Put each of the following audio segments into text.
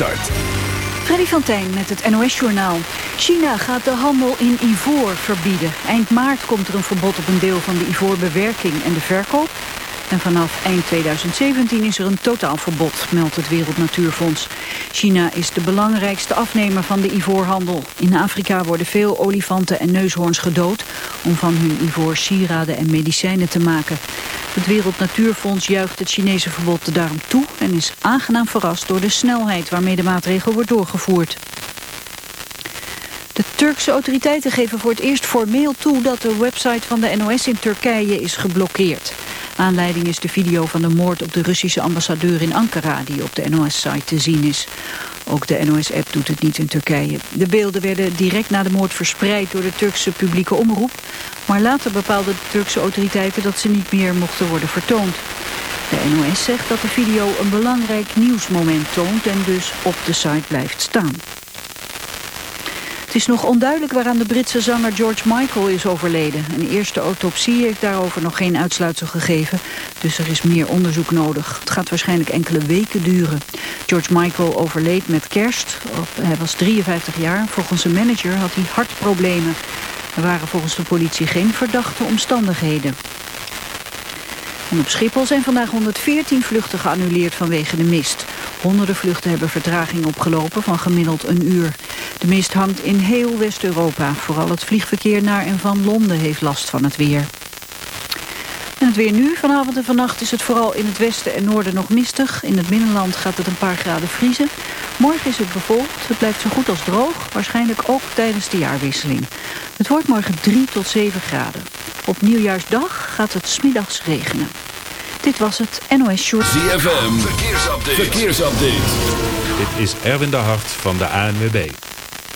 start. Freddy met het NOS-journaal. China gaat de handel in ivoor verbieden. Eind maart komt er een verbod op een deel van de ivoorbewerking en de verkoop. En vanaf eind 2017 is er een totaalverbod, meldt het Wereld Natuurfonds. China is de belangrijkste afnemer van de ivoorhandel. In Afrika worden veel olifanten en neushoorns gedood... om van hun ivoor sieraden en medicijnen te maken. Het Wereld Natuurfonds juicht het Chinese verbod daarom toe... en is aangenaam verrast door de snelheid waarmee de maatregel wordt doorgevoerd. De Turkse autoriteiten geven voor het eerst formeel toe dat de website van de NOS in Turkije is geblokkeerd. Aanleiding is de video van de moord op de Russische ambassadeur in Ankara die op de NOS-site te zien is. Ook de NOS-app doet het niet in Turkije. De beelden werden direct na de moord verspreid door de Turkse publieke omroep. Maar later bepaalden de Turkse autoriteiten dat ze niet meer mochten worden vertoond. De NOS zegt dat de video een belangrijk nieuwsmoment toont en dus op de site blijft staan. Het is nog onduidelijk waaraan de Britse zanger George Michael is overleden. Een eerste autopsie heeft daarover nog geen uitsluitsel gegeven, dus er is meer onderzoek nodig. Het gaat waarschijnlijk enkele weken duren. George Michael overleed met kerst. Hij was 53 jaar. Volgens zijn manager had hij hartproblemen. Er waren volgens de politie geen verdachte omstandigheden. En op Schiphol zijn vandaag 114 vluchten geannuleerd vanwege de mist. Honderden vluchten hebben vertraging opgelopen van gemiddeld een uur. De mist hangt in heel West-Europa. Vooral het vliegverkeer naar en van Londen heeft last van het weer. En het weer nu. Vanavond en vannacht is het vooral in het westen en noorden nog mistig. In het binnenland gaat het een paar graden vriezen. Morgen is het bevolkt. Het blijft zo goed als droog. Waarschijnlijk ook tijdens de jaarwisseling. Het wordt morgen 3 tot 7 graden. Op nieuwjaarsdag gaat het smiddags regenen. Dit was het NOS Short. ZFM, verkeersupdate. verkeersupdate. Dit is Erwin de Hart van de ANWB.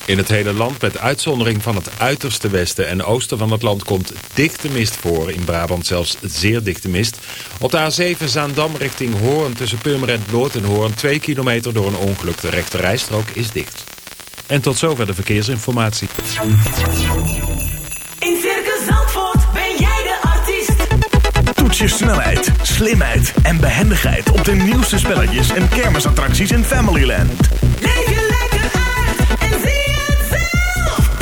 In het hele land, met uitzondering van het uiterste westen en oosten van het land... komt dichte mist voor. In Brabant zelfs zeer dichte mist. Op de A7 Zaandam richting Hoorn tussen Purmerend Noord en Hoorn... 2 kilometer door een ongeluk. De rechte rijstrook is dicht. En tot zover de verkeersinformatie. In Circus Zandvoort ben jij de artiest. Toets je snelheid, slimheid en behendigheid... op de nieuwste spelletjes en kermisattracties in Familyland. Leef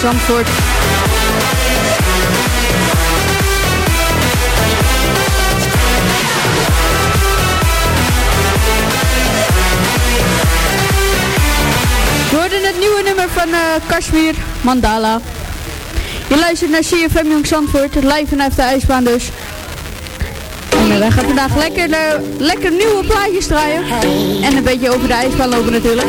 Zandvoort. We hoorden het nieuwe nummer van eh Kashmir, Mandala. Je luistert naar CFM Jong Zandvoort, live vanaf de ijsbaan dus. Eh, wij gaan vandaag lekker, eh, lekker nieuwe plaatjes draaien. En een beetje over de ijsbaan lopen natuurlijk.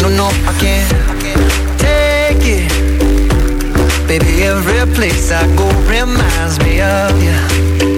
No, no, I can't, take it. Baby, every place I go reminds me of you.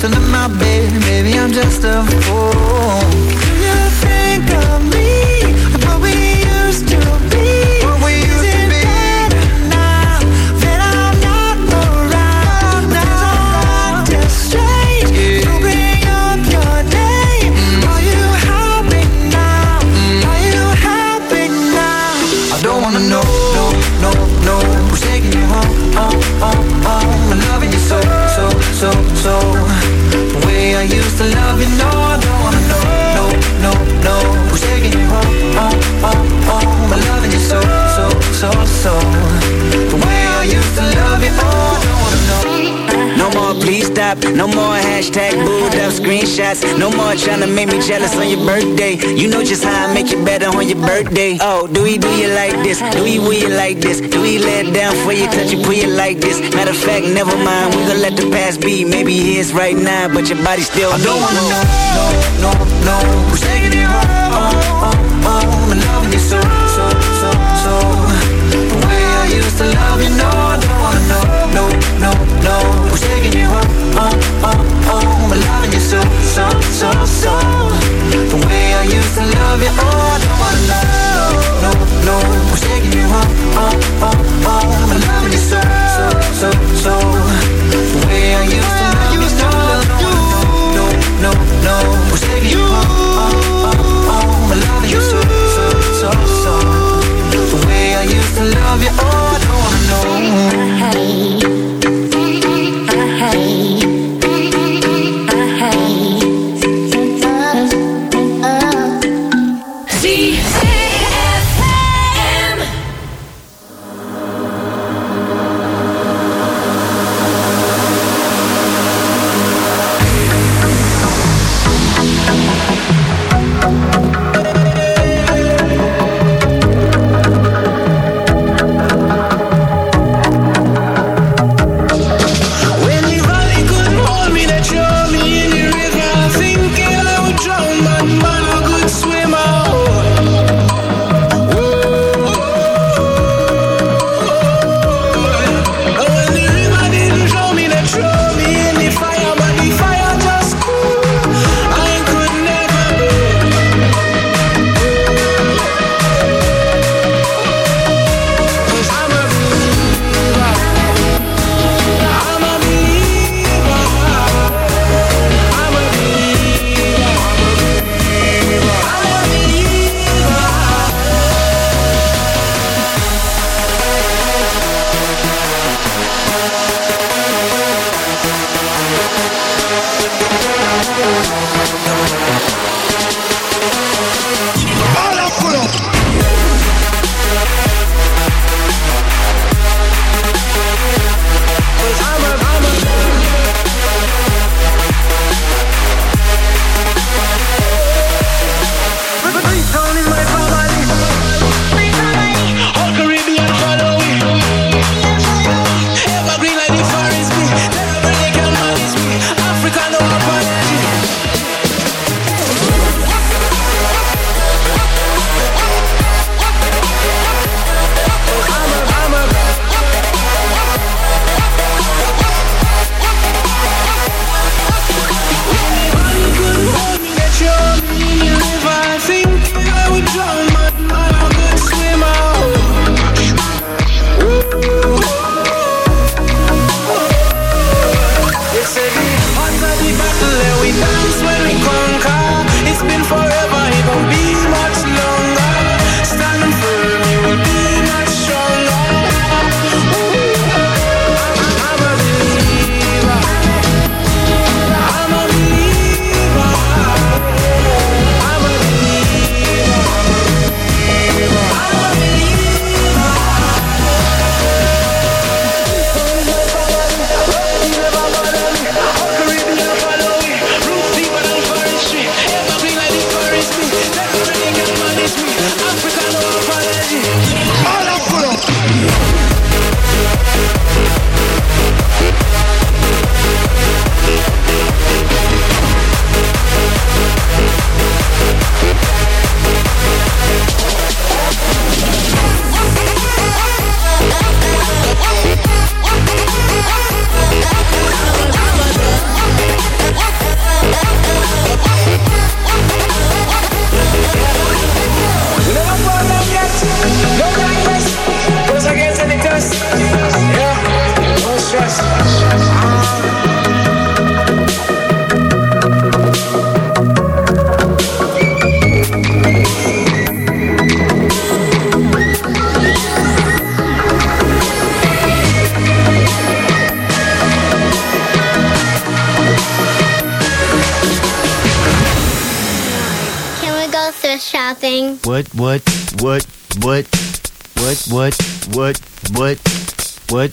Still in my bed, maybe I'm just a fool. Stop. No more hashtag booed up screenshots. No more trying to make me jealous on your birthday. You know just how I make you better on your birthday. Oh, do we do you like this? Do we will you like this? Do we let down for you, touch you, pull you like this? Matter of fact, never mind. We gonna let the past be. Maybe it's right now, but your body still I don't me. wanna know, no, no, no. Who's taking you home? Oh, oh, oh. I'm loving you so, so, so, so. The way I used to love you, no, I don't wanna know, no, no, no. So, so, so. The way I used to love you, oh, I don't wanna know, oh, no, no. Who's taking you home? Oh, oh, oh. I'm loving you so, so, so, so. The way I used to love you, no, wanna know, no, no. Who's taking you home? Oh, oh, oh. I'm loving you so, so, so, so. The way I used to love you, oh, I don't wanna know.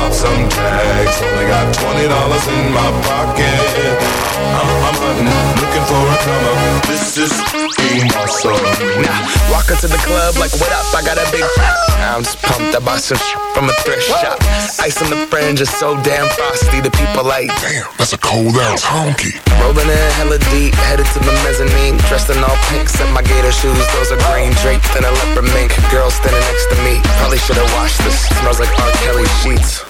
pop some tags. Only got twenty dollars in my pocket. I'm, I'm hunting, looking for a come up. This is being awesome. Now, walk into the club like, what up? I got a big I'm just pumped. I bought some from a thrift shop. Ice on the fringe is so damn frosty. The people like, damn, that's a cold ass honky. Rolling in hella deep, headed to the mezzanine. Dressed in all pink, set my gator shoes. Those are green draped in a leopard mink. Girl standing next to me. Probably should've washed this. Smells like R. Kelly sheets.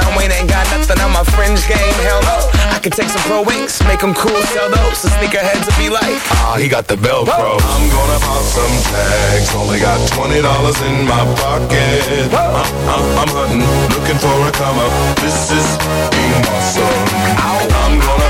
John Wayne ain't got nothing on my fringe game. Hell no. I could take some pro wings, make them cool, sell those. The sneakerheads will be like, ah, he got the Velcro. I'm gonna pop some tags. Only got twenty dollars in my pocket. I'm, I'm, I'm hunting, looking for a come up. This is being awesome. I'm gonna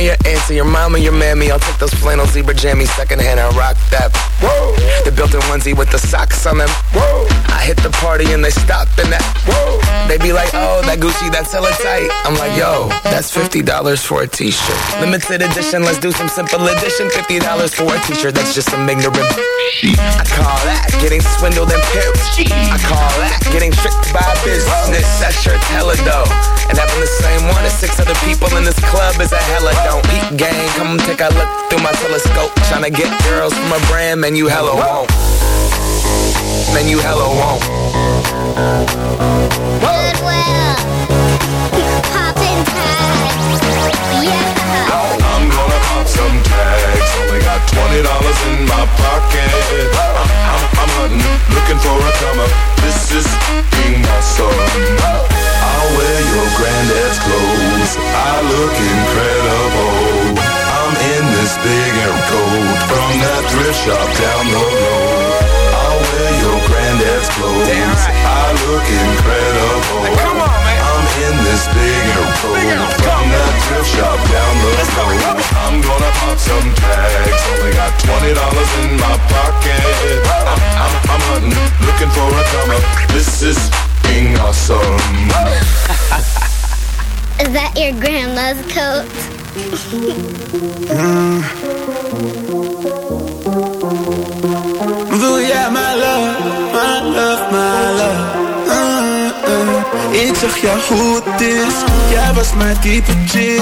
your auntie, your mama, your mammy. I'll take those flannel zebra jammies secondhand and rock that. Whoa. The built-in onesie with the socks on them. Whoa. I hit the party and they stop in that. Whoa. They be like, oh, that Gucci, that's hella tight. I'm like, yo, that's $50 for a t-shirt. Limited edition, let's do some simple edition. $50 for a t-shirt, that's just some ignorant I call that getting swindled and pimped. I call that getting tricked by business. That shirt's hella dope. And having the same one as six other people in this club is a hella don't. Peep gang, come take a look through my telescope. Tryna get girls from a brand, man, you hella won't. Man, you hella won't. Goodwill. Poppin' tags. Yeah. I'm pop some tags. Only got twenty dollars in my pocket. I'm, I'm, I'm hunting, looking for a come up. This is being awesome. I'll wear your granddad's clothes. I look incredible. I'm in this this big air coat from that thrift shop down the road. I'll wear your granddad's clothes. I look incredible. I'm in this big air coat from that thrift shop down the road. I'm gonna pop some tags. Only got twenty dollars in my pocket. I'm, I'm, I'm hunting, looking for a come up. This is being awesome. Is that your grandma's coat? Wil jij mijn love, Ik zeg jou hoe het is Jij was mijn type chick.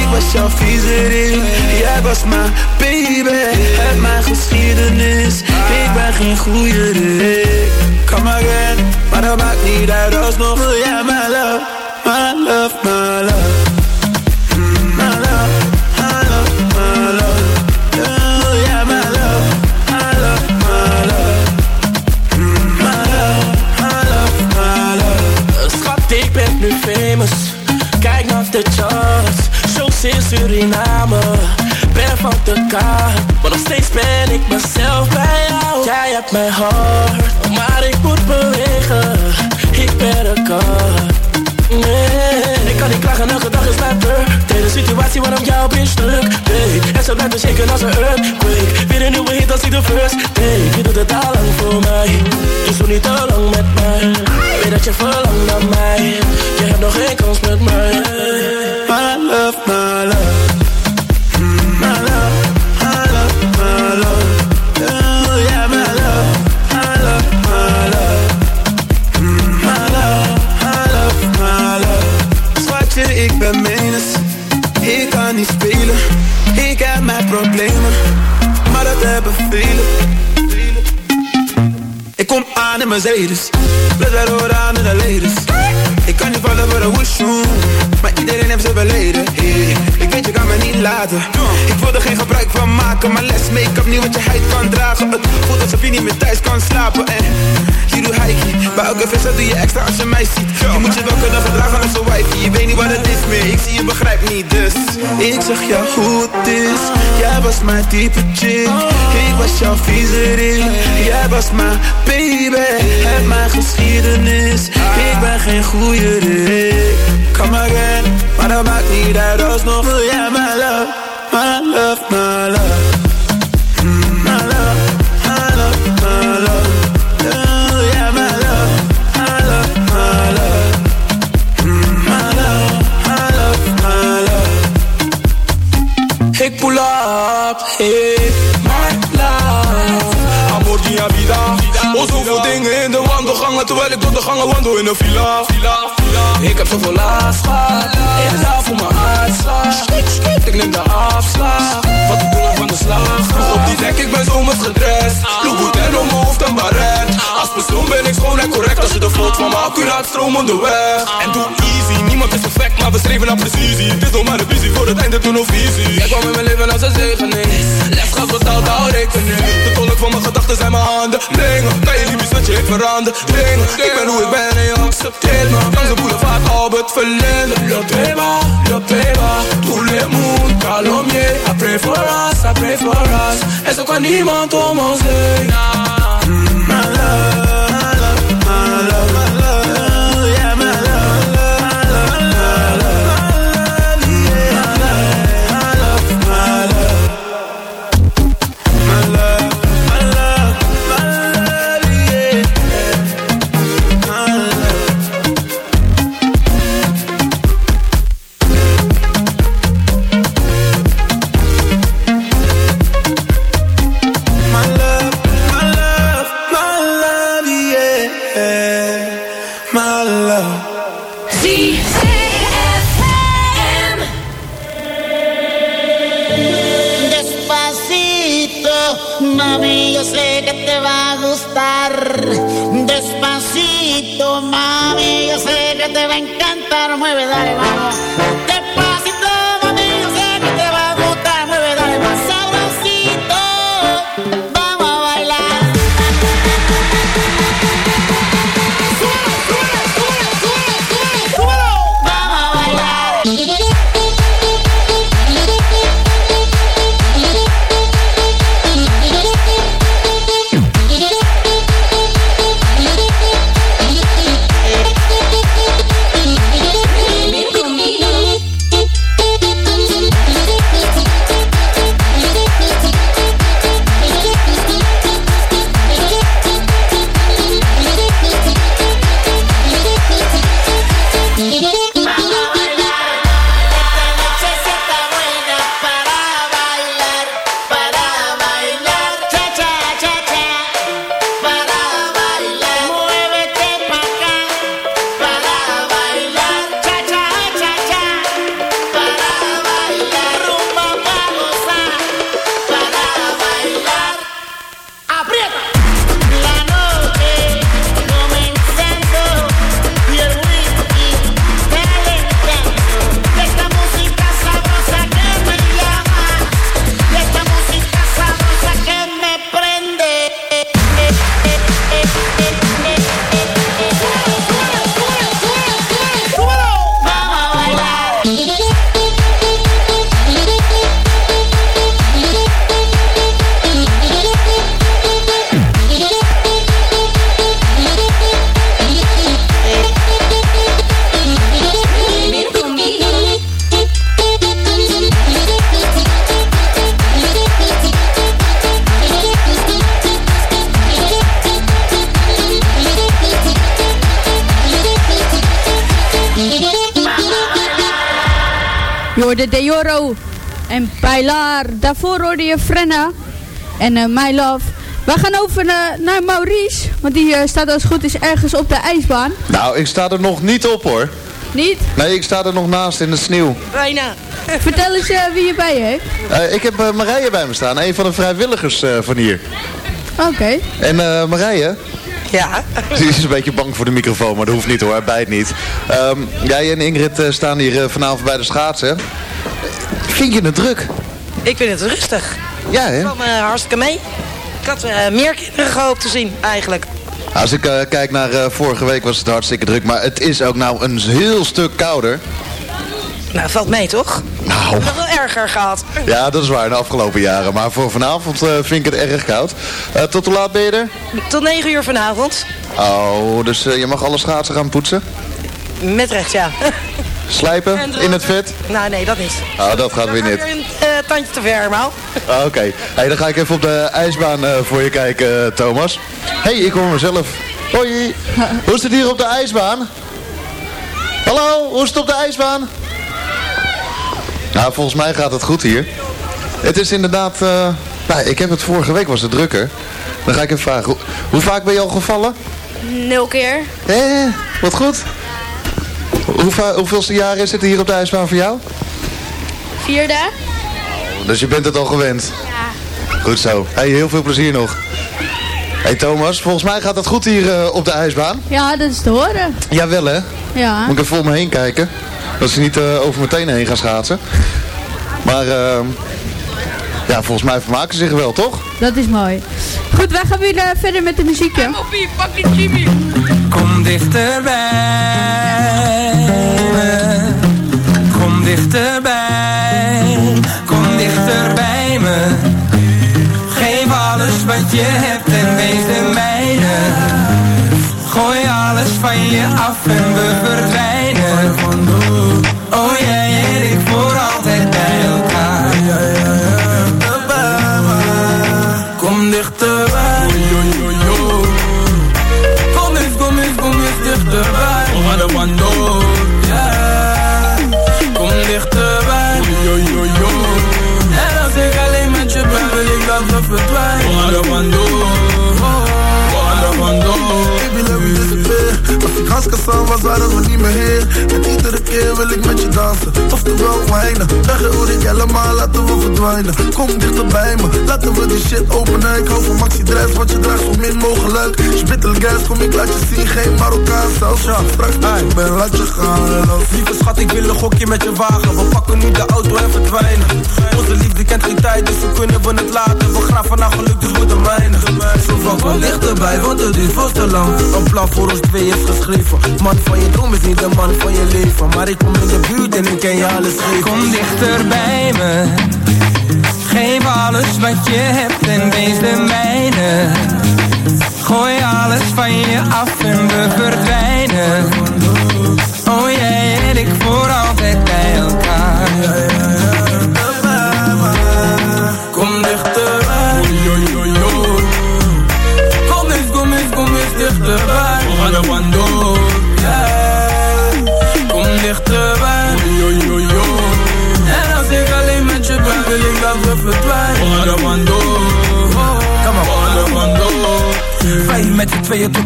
Ik was jouw viezerik Jij was mijn baby. Heb mijn geschiedenis. Ik ben geen goede Rick Come again Maar dat maakt niet uit. Alsnog wil jij mijn love My love, my love Maar nog steeds ben ik mezelf bij jou. Jij hebt mijn hart. Maar ik moet bewegen. Ik ben een kat. Nee, ik kan niet klagen, elke dag is mijn. Deze situatie waarom jou ben stuk. Nee, en zo blijft shaken als een earthquake. Weer een nieuwe hit als ik de first take. Je doet het al lang voor mij. Dus doe niet te lang met mij. Weet dat je verlangt naar mij. Je hebt nog geen kans met mij. My love, my love in Mercedes horen aan in de Ik kan niet vallen voor de woeshoe. Maar iedereen heeft zijn verleden. Hey, Ik weet je kan me niet laten. Ik wil er geen gebruik van maken Maar less make-up niet wat je huid kan dragen. Het voelt alsof je niet meer thuis kan slapen. En je doet hikey Bij elke visser doe je extra als je mij ziet. Je moet je wel kunnen gedragen als een wifey Je weet niet wat het is meer. Ik zie je begrijpt niet. Dus Ik zeg jou het is. Jij was mijn type chick. Ik was jouw viezerik Jij was mijn baby. Heb mijn geschiedenis. Ik ben geen goede Rick Come again. Maar dat maakt niet uit Alsnog wil jij mijn love My love, my love. My love, my love, my love. Yeah, my love My love, my love. My love, my love, my love. Ik pull up, hey, my love. Amor dia vida. Oh, zoveel dingen in de wandelgangen, terwijl ik gangen wandel in een villa. Ik heb zoveel last gehad, ik ga voor mijn hartslag. Ik neem de afslag, wat ik doe van de slag. Vroeg op die dek, ik ben zomers gedrest. Louboutin om mijn hoofd en baret. Als persoon ben ik schoon en correct, als je de vloot van me accuraat stroom onderweg. En doe easy, niemand is perfect, maar we streven naar precisie. Het is nog maar een visie voor het einde, toen nog visie. Jij kwam in mijn leven als een zegening. Lesgas betaald, hou rekening. De tolk van mijn gedachten zijn mijn handen. Dingen, kan je liefjes dat je ik verander. Dingen, ik ben hoe ik ben en je accepteert me. Langs de boulevard accord följer Uppleva, uppleva Tous les mots calomnier I pray for us, I pray for us. My love encantar. Mueve, dale, vamos. Hoorde Deoro en Pilar. Daarvoor hoorde je Frenna en eh, My Love. We gaan over eh, naar Maurice, want die eh, staat als het goed is ergens op de ijsbaan. Nou, ik sta er nog niet op hoor. Niet? Nee, ik sta er nog naast in de sneeuw. Bijna. Vertel eens wie je bij je heeft. Eh, ik heb eh, Marije bij me staan, een van de vrijwilligers eh, van hier. Oké. En eh, Marije? Ja? Ze is een beetje bang voor de microfoon, maar dat hoeft niet hoor, hij bijt niet. Ehm, jij en Ingrid eh, staan hier eh, vanavond bij de schaatsen. Vind je het druk? Ik vind het rustig. Ja, hè? Ik kwam eh, hartstikke mee. Ik had meer kinderen gehoopt te zien, eigenlijk. Als ik kijk naar vorige week was het hartstikke druk, maar het is ook nou een heel stuk kouder. Nou, valt mee, toch? Nou. Heb het wel erger gehad. Ja, dat is waar, de afgelopen jaren. Maar voor vanavond eh, vind ik het erg koud. Eh, tot hoe laat ben je er? Tot 9 uur vanavond. Oh, dus eh, je mag alle schaatsen gaan poetsen? Met recht, ja. Slijpen En in het vet? nou, nee, dat niet. Oh, dat gaat weer niet. een tandje te ver, Maal. Ah, Oké, hey, dan ga ik even op de ijsbaan voor je kijken, Thomas. hey, ik hoor mezelf. Hoi, hoe is het hier op de ijsbaan? Hallo, hoe is het op de ijsbaan? Nou, volgens mij gaat het goed hier. Het is inderdaad, eh, nou, ik heb het vorige week was het drukker. Dan ga ik even vragen, hoe, hoe vaak ben je al gevallen? Nul keer. Eh, wat goed. Hoe, hoeveelste jaar is het hier op de ijsbaan voor jou? Vierde. Dus je bent het al gewend? Ja. Goed zo. Hey, heel veel plezier nog. Hey Thomas, volgens mij gaat het goed hier eh, op de ijsbaan. Ja, dat is te horen. Jawel hè? Ja. Moet ik even om me heen kijken. Dat ze niet eh, over meteen heen gaan schaatsen. Maar ehm, ja, volgens mij vermaken ze zich wel, toch? Dat is mooi. Goed, wij gaan weer eh, verder met de. Pak die Jimmy. Kom dichterbij me. Kom dichterbij. Kom dichter bij me. Geef alles wat je hebt en wees de mijne. Gooi alles van je af en we verdwijnen. oh yeah. Als ik was, waren we niet meer hier. En iedere keer wil ik met je dansen. Oftewel wijnen. Zeggen hoe dit helemaal, laten we verdwijnen. Kom dichter bij me, laten we die shit openen. Ik hou van maxi dress, want je draagt zo min mogelijk. Spittel gas, kom ik laat je zien, geen Marokkaan zelfs. Ja, straks ben, laat je gaan. Lieve schat, ik wil een gokje met je wagen. We pakken nu de auto en verdwijnen. Onze liefde kent geen tijd, dus hoe kunnen we het laten? We graven naar geluk, dus we de mijne. Zo van kom dichterbij, want het duurt veel te lang. Een plan voor ons twee is geschreven. Man van je droom is niet de man van je leven. Maar ik kom in de buurt en ik ken je alles geven. Kom dichter bij me. Geef alles wat je hebt en wees de mijne. Gooi alles van je af en we verdwijnen. Oh jij en ik voor altijd bij elkaar.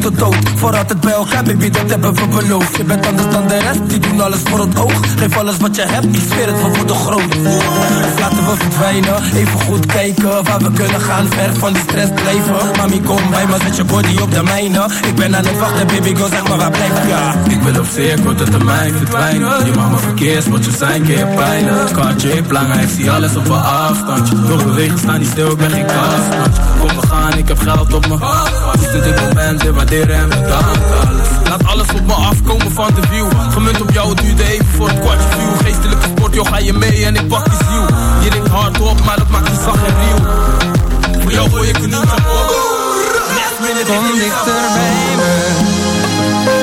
Tot dood. Voor altijd bij elkaar baby, dat hebben we beloofd. Je bent anders dan de rest, die doen alles voor het oog. Geef alles wat je hebt, ik zweer het, we worden groot Dus laten we verdwijnen, even goed kijken Waar we kunnen gaan, ver van die stress blijven. Mami kom bij me, zet je body op de mijne. Ik ben aan het wachten baby, go zeg maar waar blijf je ja. Ik wil op zeer korte termijn verdwijnen. Je mag me verkeers, wat je zijn keer pijnen. Kaartje heeft lang, ik zie alles op een afstandje. Door bewegen, staan niet stil, ik ben geen kastantje Kom we gaan, ik heb geld op me Is dit dit moment, dit waarderen Laat alles op me afkomen van de view. Gemunt op jou, het duurde even voor het kwartje view Geestelijke sport, joh, ga je mee en ik pak je ziel. Je denkt hard op, maar dat maakt je zacht en real Voor jou gooi ik een nieuw op. Kom dichter bij me.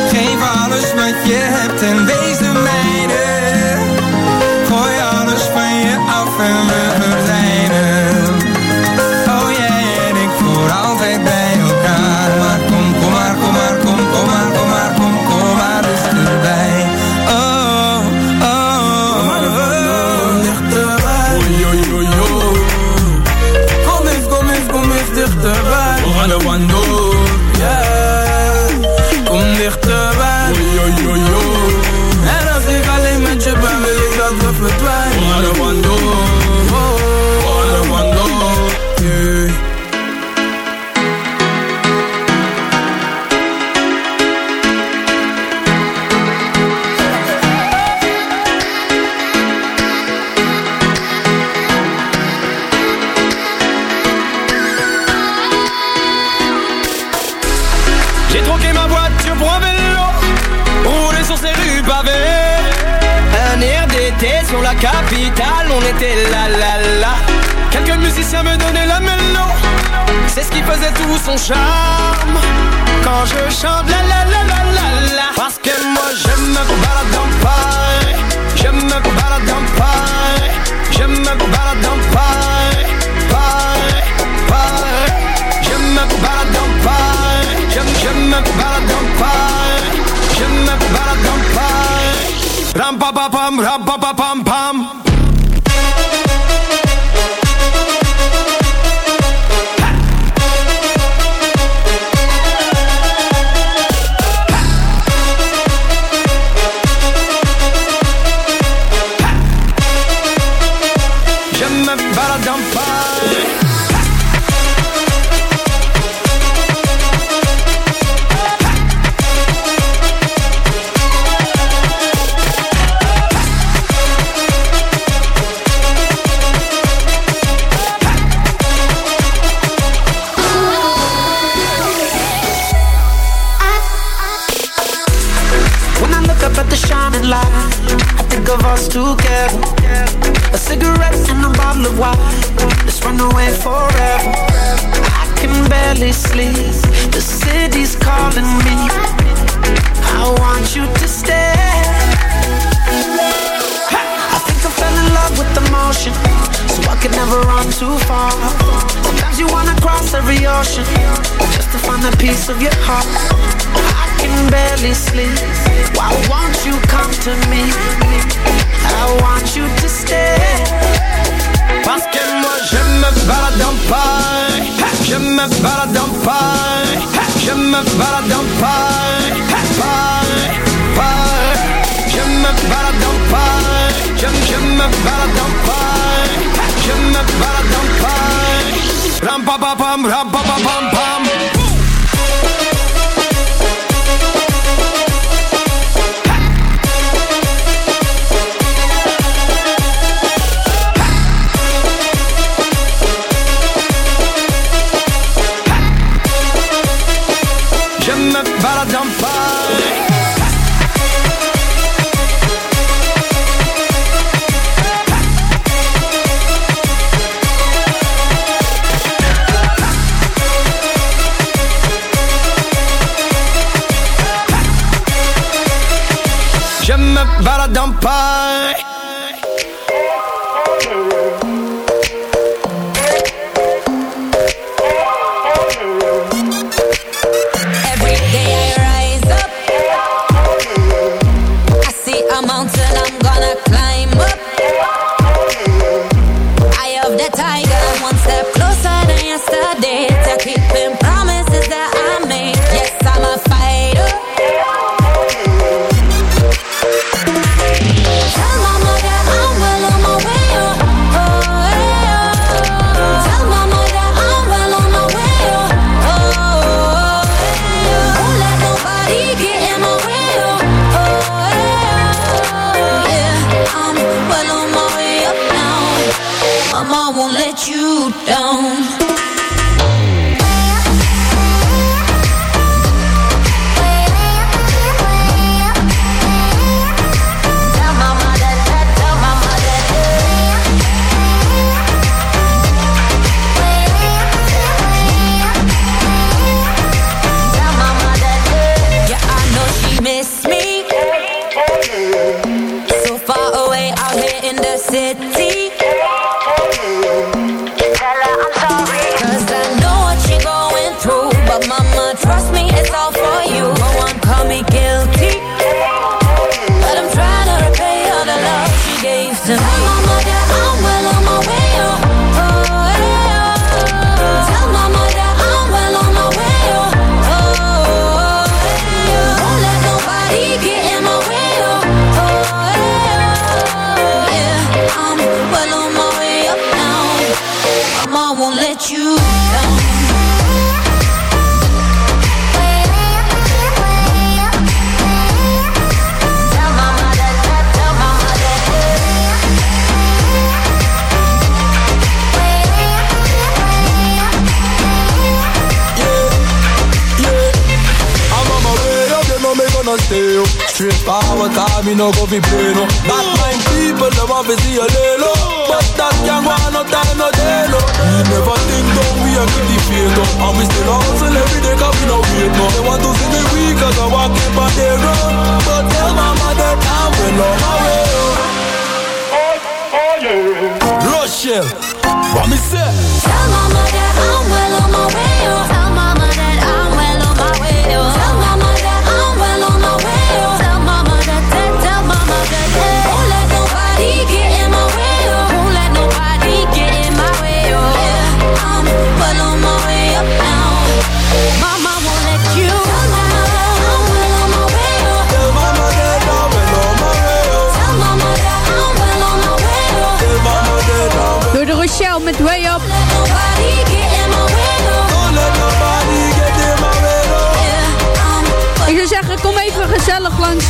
Geef alles wat je hebt en wees un vélo Rouler sur ces rues pavées. Un air d'été sur la capitale On était là là là. Quelques musiciens me donnaient la mélo. C'est ce qui faisait tout son charme. Quand je chante la la la la la la. Parce que moi je me balade en Paris. Je me balade en Paris. Je me balade en Paris. Paris, Paris. Je me balade en Paris Je, me balade Paris Je me balade Paris Ram pa pa pam, ram pa pa pam pam ocean just to find a piece of your heart. I can barely sleep. Why won't you come to me? I want you to stay. Parce que moi je me balade en Paris Je me balade en Paris Je me balade en Paris Paris, Paris Je me balade en Paris Je, je me balade pa pa pam, ram pa pa pam pam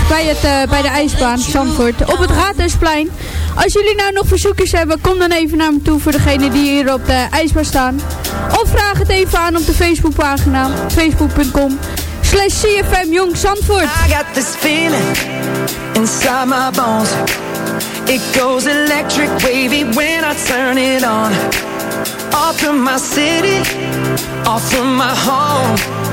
bij, het, eh, bij de ijsbaan Zandvoort op het Raadhuisplein. Als jullie nou nog verzoekjes hebben, kom dan even naar me toe voor degene die hier op de ijsbaan staan. Of vraag het even aan op de Facebookpagina, facebook.com slash CFM Jong Zandvoort. I got this feeling inside my bones. It goes electric wavy when I turn it on. From my city, off from my home.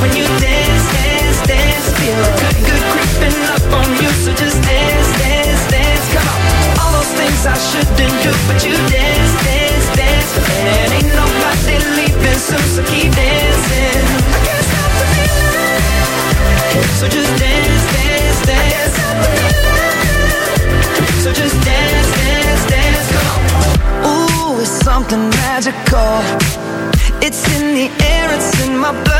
when you dance, dance, dance. Feel good, good creeping up on you. So just dance, dance, dance. Come on. All those things I shouldn't do, but you dance, dance, dance. And ain't nobody leaving soon, so keep dancing. I can't stop the feeling. So just dance, dance, dance. So just dance, dance, dance. Come on. Ooh, it's something magical. It's in the air, it's in my blood,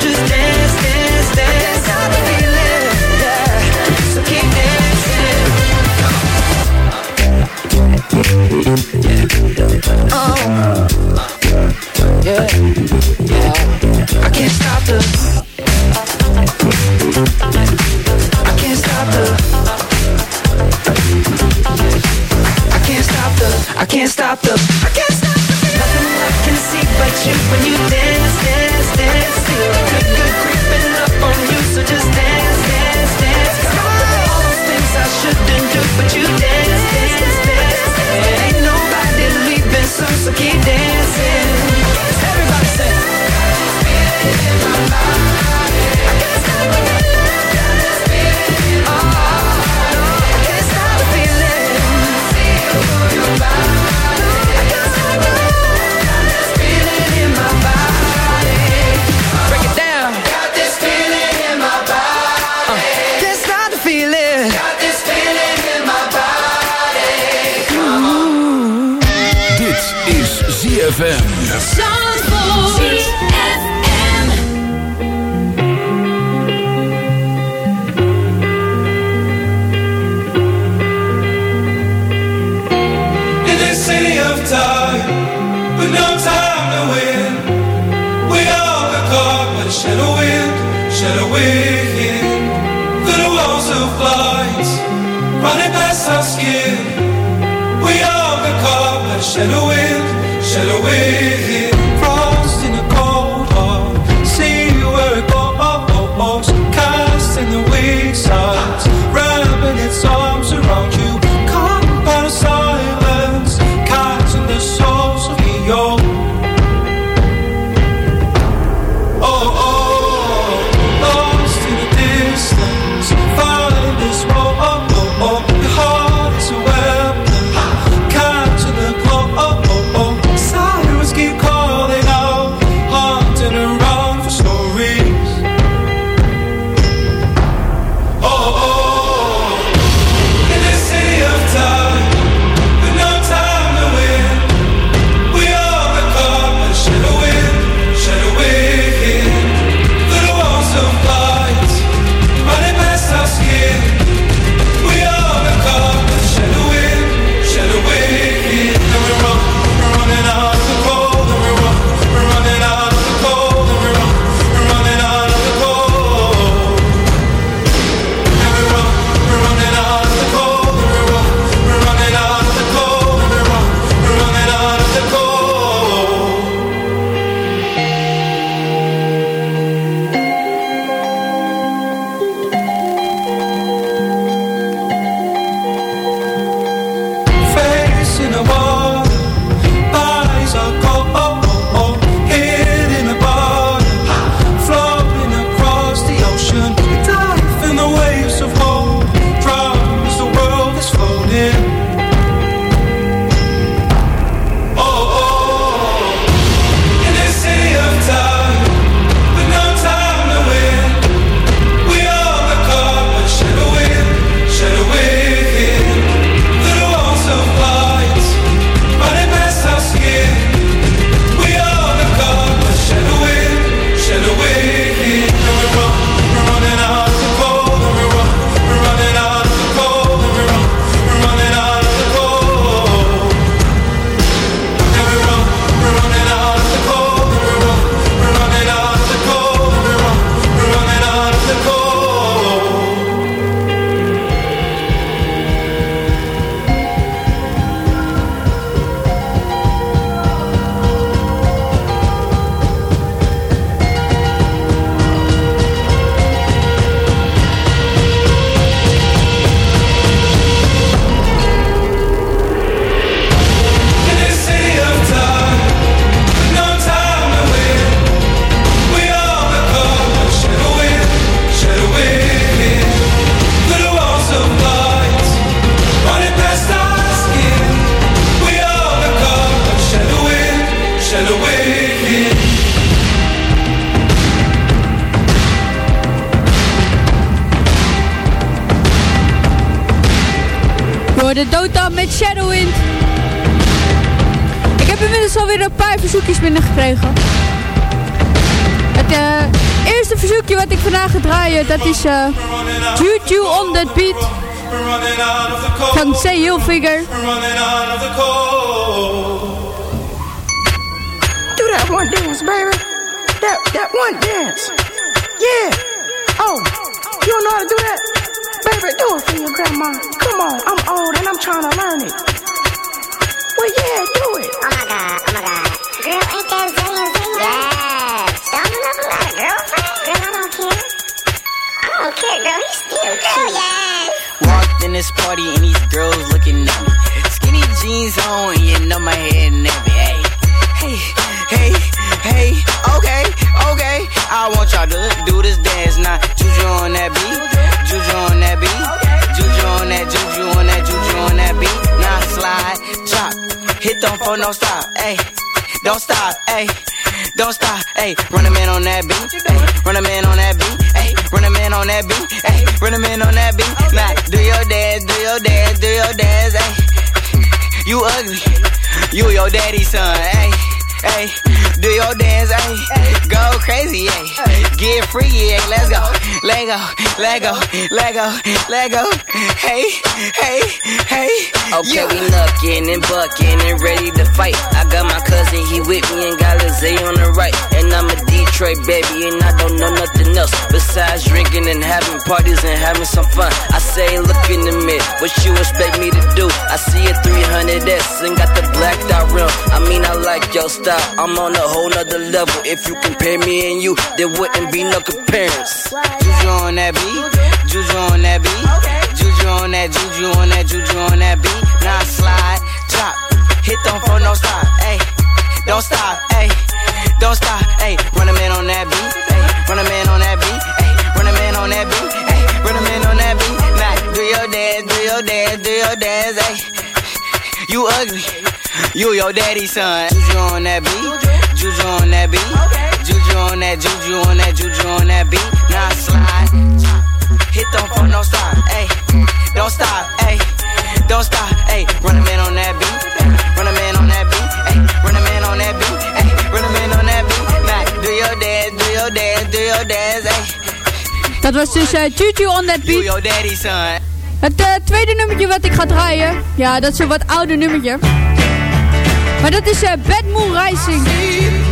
Just dance, dance, dance. Stop the feeling, yeah. So keep dancing. Oh, yeah, yeah. I can't stop the. I can't stop the. I can't stop the. I can't stop the. I can't stop the. Nothing I can see but you when you dance, dat is uh, Juju on that beat van C. Hilfiger. Do that one dance, baby. That, that one dance. Yeah. Oh, you don't know how to do that? Baby, do it for your grandma. Come on, I'm old and I'm trying to learn it. Well, yeah, do it. Oh, my God. Oh. Walked in this party and these girls looking at me. Skinny jeans on, you know my head nappy. Hey, hey, hey, hey. Okay, okay. I want y'all to do this dance now. Juju on that beat, Juju on that beat, Juju on that, Juju on that, Juju on that beat. Now slide, chop, hit them for no stop. Hey, don't stop. Hey don't stop. Ayy, run a man on that beat. Ayy, run a man on that beat. Ayy, run a man on that beat. Ayy, run a man on that beat. Okay. Now, do your dance, do your dance, do your dance. Ayy, you ugly. You your daddy's son. Ayy, ayy. Get freaky, hey. Let's go. Let go, Let's go, let go, let go. Hey, hey, hey. Okay, we knuckin' and buckin' and ready to fight. I got my cousin, he with me and got Lizzie on the right. And I'm a Detroit baby and I don't know nothing else besides drinking and having parties and having some fun. I say, look in the mirror, what you expect me to do? I see a 300S and got the blacked out rim. I mean, I like your style. I'm on a whole nother level. If you compare me and you, there wouldn't be no comparison. Juju on that beat, Juju on that beat, Juju on that, Juju on that, Juju on that beat. Now slide, drop, hit them for no stop, ayy. Don't stop, ayy. Don't stop, ayy. Run a man on that beat, ayy. Run a man on that beat, ayy. Run a man on that beat, ayy. Run a man on that beat. Now do your dance, do your dance, do your dance, ayy. You ugly, you your daddy's son. Juju on that beat, Juju on that beat, Juju on that, Juju on that, Juju on that beat. Now slide, hit them for no stop, ayy. Don't stop, ayy. Don't stop, ayy. Run a man on that beat. Run a man on that beat, ayy. Run a man on that beat, ayy. Run a man on that beat. Now do your dance, do your dance, do your dance, ayy. Dat was dus eh, Juju on that beat. your daddy's son. Het eh, tweede nummertje wat ik ga draaien. Ja, dat is een wat ouder nummertje. Maar dat is eh, Bad Moon Rising.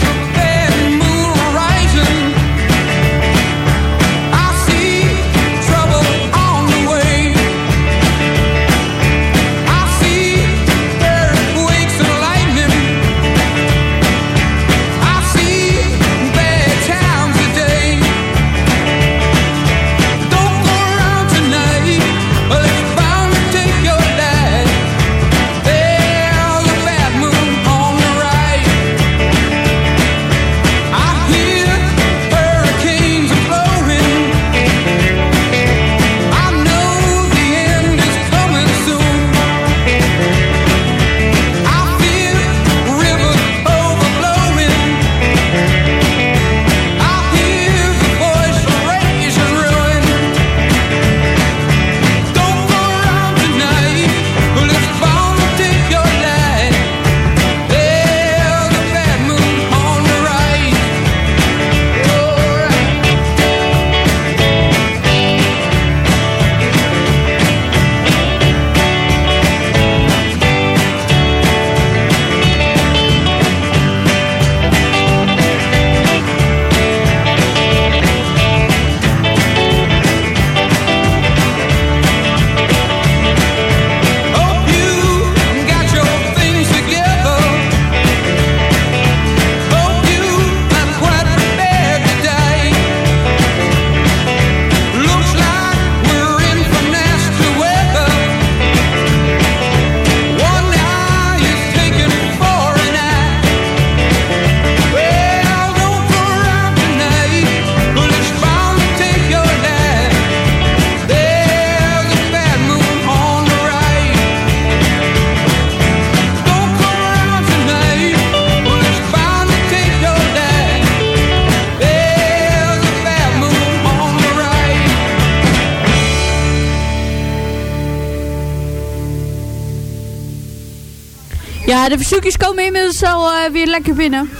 Ja, de verzoekjes komen inmiddels al eh, weer lekker binnen.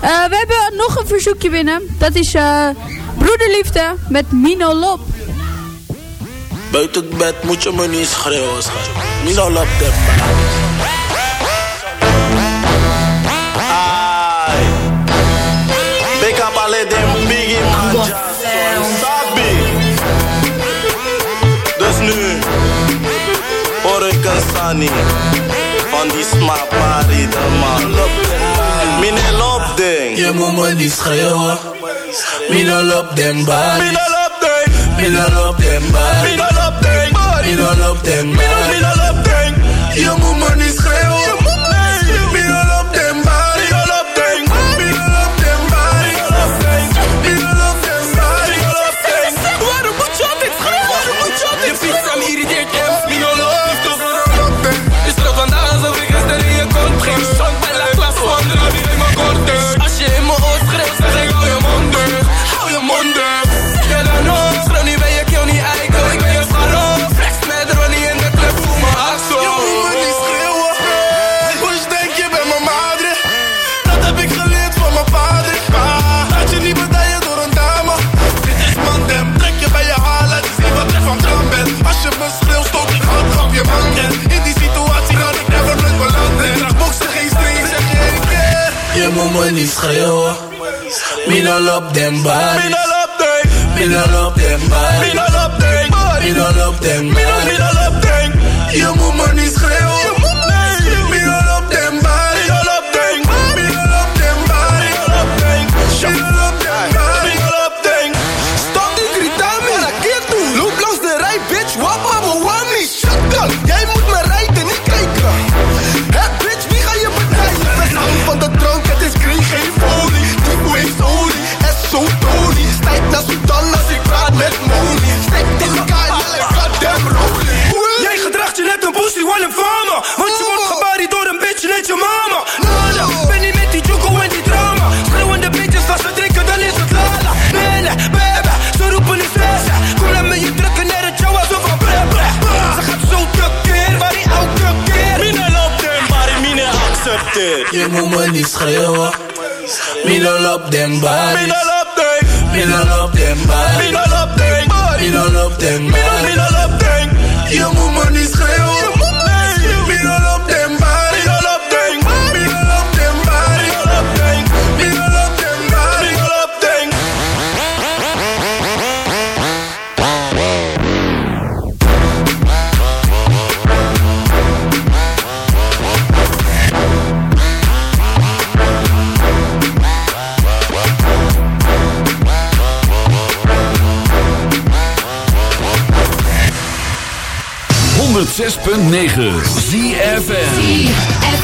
Eh, we hebben nog een verzoekje binnen. Dat is eh, Broederliefde met Mino Lop. Buiten het bed moet je me niet schreeuwen, schat. Mino lap de. Dus nu hoor ik een Sunny van die smaak party de man. Mine lop ding. Je moet me niet schreeuwen. Mina lop den body. Mina lop ding. Mina lop den body. Mina lop ding. Mina lop den body. Mina lop ding. Je moet me niet schreeuwen. niet schreeuwen. Oh. Me no love them bodies. Me no love them. Me no love them bodies. Me no love them bodies. Love them. Je moet maar niet schreeuwen. schreeuwen. op don't love them bodies. op den love them. op don't love them bodies. Me op love them. Me love them bodies. Je moet me niet schreeuwen. 106.9 ZFN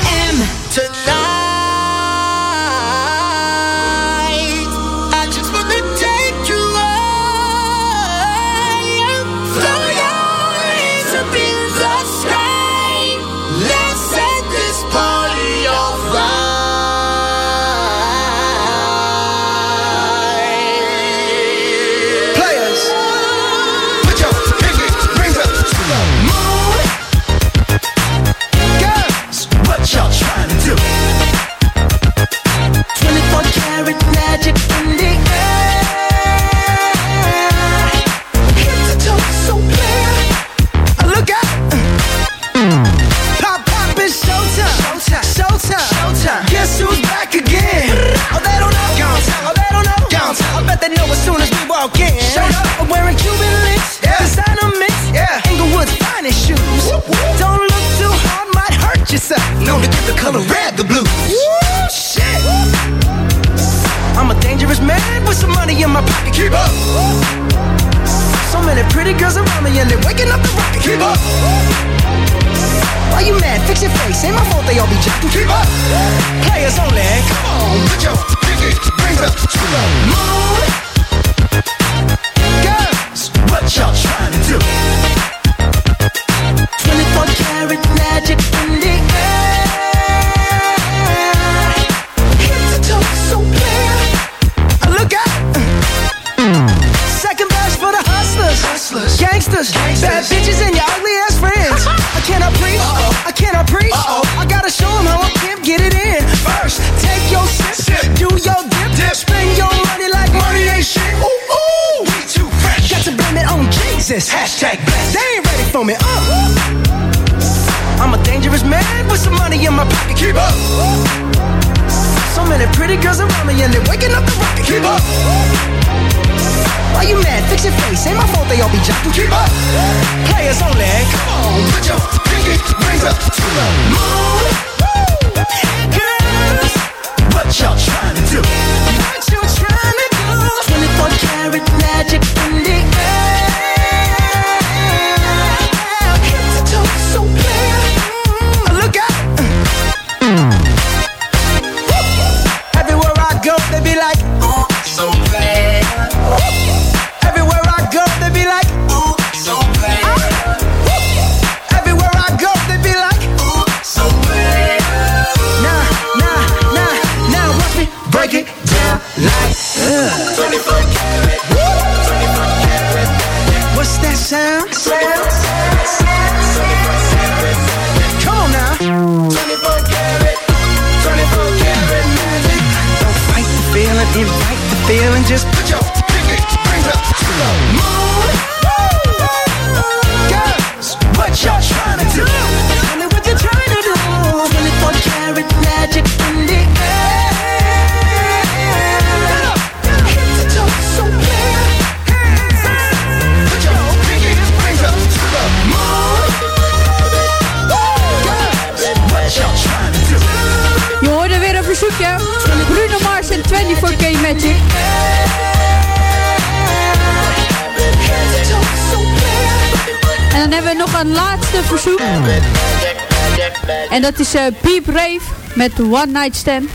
dat is eh Be Brave met One Night Stand.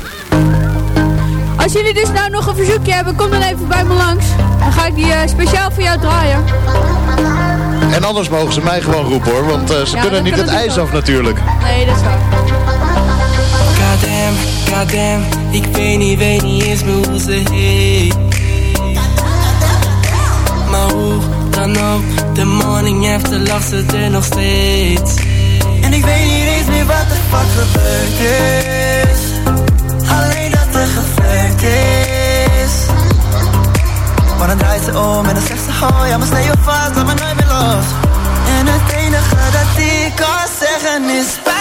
Als jullie dus nou nog een verzoekje hebben, kom dan even bij me langs. Dan ga ik die eh, speciaal voor jou draaien. En anders mogen ze mij gewoon roepen hoor, want eh, ze Ja, kunnen niet het ijs wel. af natuurlijk. Nee, dat is waar. Goddamn, goddamn, ik weet niet, weet niet eens meer hoe ze heet. Maar hoe dan ook, de morning after lag ze er nog steeds. Gebeurd is. Alleen dat er geflirt is. Maar dan draait ze om en dan zegt ze Oh ja, stel je vast, laat me nooit meer los. En het enige dat ik kan zeggen is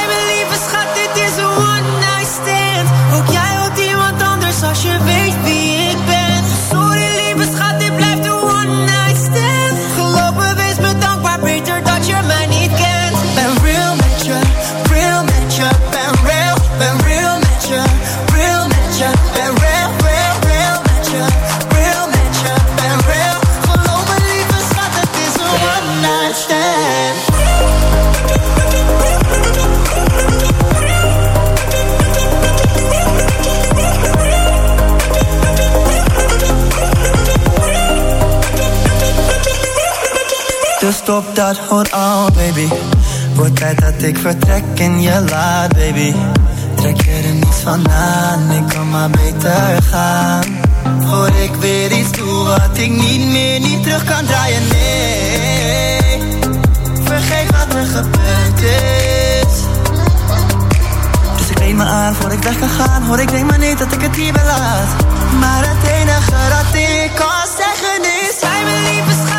dat, hold on baby. Wordt tijd dat ik vertrek en je laat baby. Trek je er niets van aan, ik kan maar beter gaan. Voor ik weer iets doe wat ik niet meer, niet terug kan draaien, nee. Vergeet wat er gebeurd is. Dus ik leed me aan voor ik weg kan gaan Hoor ik denk maar niet dat ik het hier laat. Maar het enige dat ik kan zeggen is mijn lieve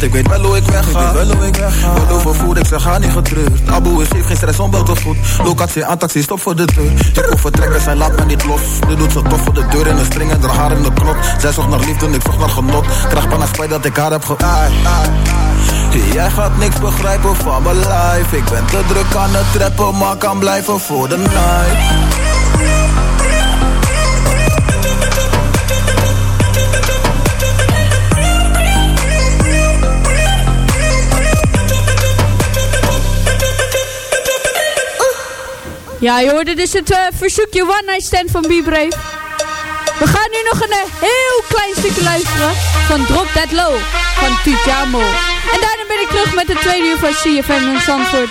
Ik weet wel hoe ik wegga. Ik weet wel hoe ik wegga. Wil overvoerd, ik zeg ga niet getreurd. Abu is heeft geen stress, onbelt of goed. Locatie aan taxi, stop voor de deur. Ik hoef vertrekken, zij laat me niet los. Nu doet ze tof voor de deur in een string en haar haar in de knop. Zij zocht naar liefde, ik zocht naar genot. Krijg bijna spijt dat ik haar heb ge... Ai, ai. Jij gaat niks begrijpen van mijn life. Ik ben te druk aan het trappen, maar kan blijven voor de night. Ja, je hoorde dus het eh, verzoekje One Night Stand van Be. We gaan nu nog een eh, heel klein stukje luisteren van Drop That Low van Tujamo. En daarna ben ik terug met de tweede uur van CFM in Zandvoort.